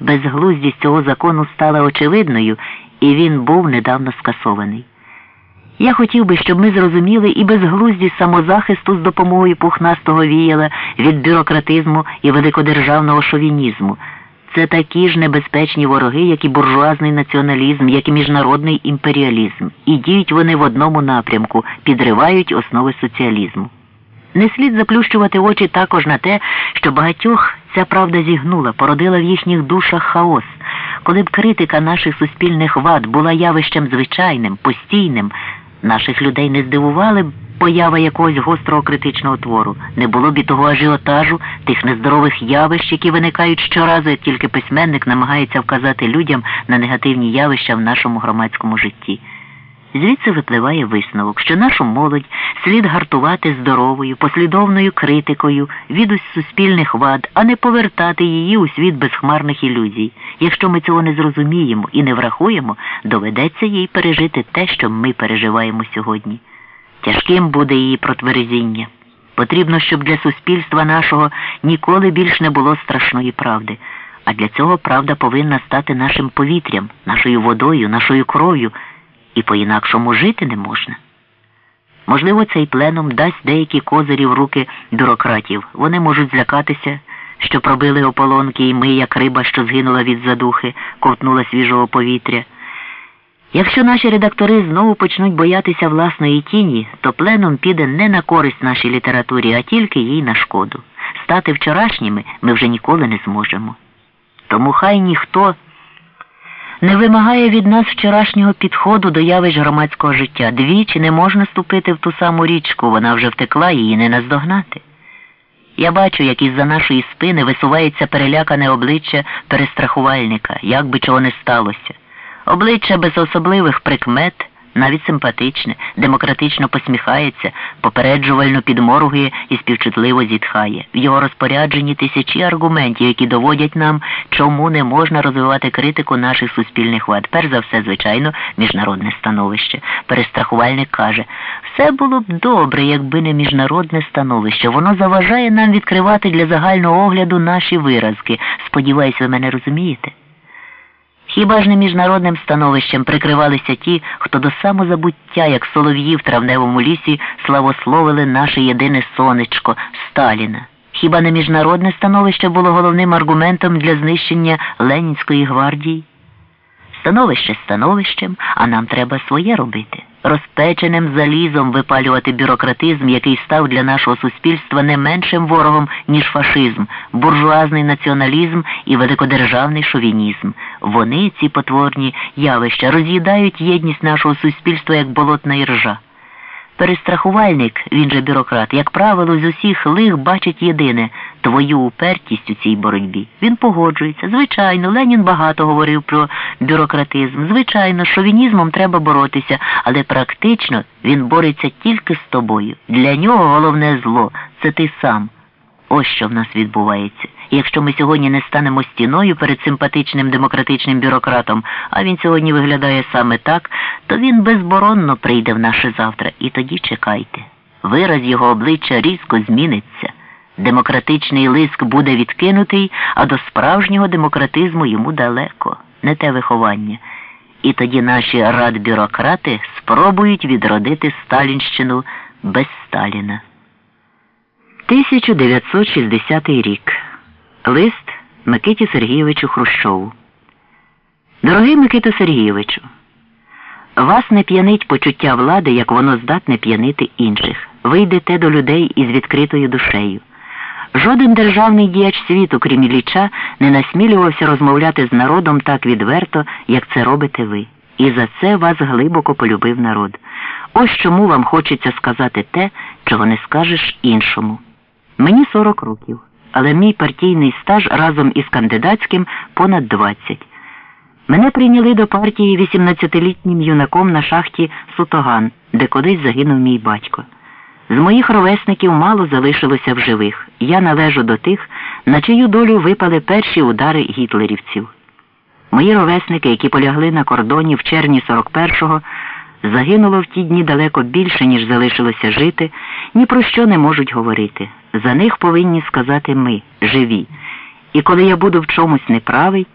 Безглуздість цього закону стала очевидною, і він був недавно скасований. Я хотів би, щоб ми зрозуміли і безглуздість самозахисту з допомогою пухнастого віяла від бюрократизму і великодержавного шовінізму. Це такі ж небезпечні вороги, як і буржуазний націоналізм, як і міжнародний імперіалізм. І діють вони в одному напрямку, підривають основи соціалізму. Не слід заплющувати очі також на те, що багатьох ця правда зігнула, породила в їхніх душах хаос. Коли б критика наших суспільних вад була явищем звичайним, постійним, наших людей не здивували б поява якогось гострого критичного твору, не було б і того ажіотажу, тих нездорових явищ, які виникають щоразу, як тільки письменник намагається вказати людям на негативні явища в нашому громадському житті. Звідси випливає висновок, що нашу молодь слід гартувати здоровою, послідовною критикою від ус суспільних вад, а не повертати її у світ безхмарних ілюзій. Якщо ми цього не зрозуміємо і не врахуємо, доведеться їй пережити те, що ми переживаємо сьогодні. Тяжким буде її протверезіння. Потрібно, щоб для суспільства нашого ніколи більш не було страшної правди. А для цього правда повинна стати нашим повітрям, нашою водою, нашою кров'ю, і по-інакшому жити не можна. Можливо, цей пленум дасть деякі козирі в руки бюрократів. Вони можуть злякатися, що пробили ополонки, і ми, як риба, що згинула від задухи, ковтнула свіжого повітря. Якщо наші редактори знову почнуть боятися власної тіні, то пленум піде не на користь нашій літературі, а тільки їй на шкоду. Стати вчорашніми ми вже ніколи не зможемо. Тому хай ніхто не вимагає від нас вчорашнього підходу до явищ громадського життя. Двічі не можна ступити в ту саму річку, вона вже втекла, її не наздогнати. Я бачу, як із-за нашої спини висувається перелякане обличчя перестрахувальника, як би чого не сталося. Обличчя без особливих прикмет, навіть симпатичне, демократично посміхається, попереджувально підморгує і співчутливо зітхає. В його розпорядженні тисячі аргументів, які доводять нам, чому не можна розвивати критику наших суспільних вад. Перш за все, звичайно, міжнародне становище. Перестрахувальник каже, все було б добре, якби не міжнародне становище. Воно заважає нам відкривати для загального огляду наші виразки. Сподіваюсь, ви мене розумієте? Хіба ж не міжнародним становищем прикривалися ті, хто до самозабуття, як солов'ї в травневому лісі, славословили наше єдине сонечко Сталіна? Хіба не міжнародне становище було головним аргументом для знищення Ленінської гвардії? Становище становищем, а нам треба своє робити. Розпеченим залізом випалювати бюрократизм, який став для нашого суспільства не меншим ворогом, ніж фашизм, буржуазний націоналізм і великодержавний шовінізм. Вони, ці потворні явища, роз'їдають єдність нашого суспільства як болотна іржа. Перестрахувальник, він же бюрократ, як правило, з усіх лих бачить єдине твою упертість у цій боротьбі. Він погоджується. Звичайно, Ленін багато говорив про бюрократизм. Звичайно, шовінізмом треба боротися, але практично він бореться тільки з тобою. Для нього головне зло це ти сам. Ось що в нас відбувається. І якщо ми сьогодні не станемо стіною перед симпатичним демократичним бюрократом, а він сьогодні виглядає саме так, то він безборонно прийде в наше завтра. І тоді чекайте. Вираз його обличчя різко зміниться. Демократичний лиск буде відкинутий, а до справжнього демократизму йому далеко, не те виховання. І тоді наші радбюрократи спробують відродити Сталінщину без Сталіна. 1960 рік. Лист Микиті Сергійовичу Хрущову. Дорогий Микито Сергійовичу, вас не п'янить почуття влади, як воно здатне п'янити інших. Ви йдете до людей із відкритою душею. Жоден державний діяч світу, крім Ілліча, не насмілювався розмовляти з народом так відверто, як це робите ви. І за це вас глибоко полюбив народ. Ось чому вам хочеться сказати те, чого не скажеш іншому. Мені 40 років, але мій партійний стаж разом із кандидатським понад 20. Мене прийняли до партії 18-літнім юнаком на шахті Сутоган, де колись загинув мій батько. З моїх ровесників мало залишилося в живих. Я належу до тих, на чию долю випали перші удари гітлерівців. Мої ровесники, які полягли на кордоні в червні 41-го, загинуло в ті дні далеко більше, ніж залишилося жити, ні про що не можуть говорити. За них повинні сказати ми, живі. І коли я буду в чомусь неправий,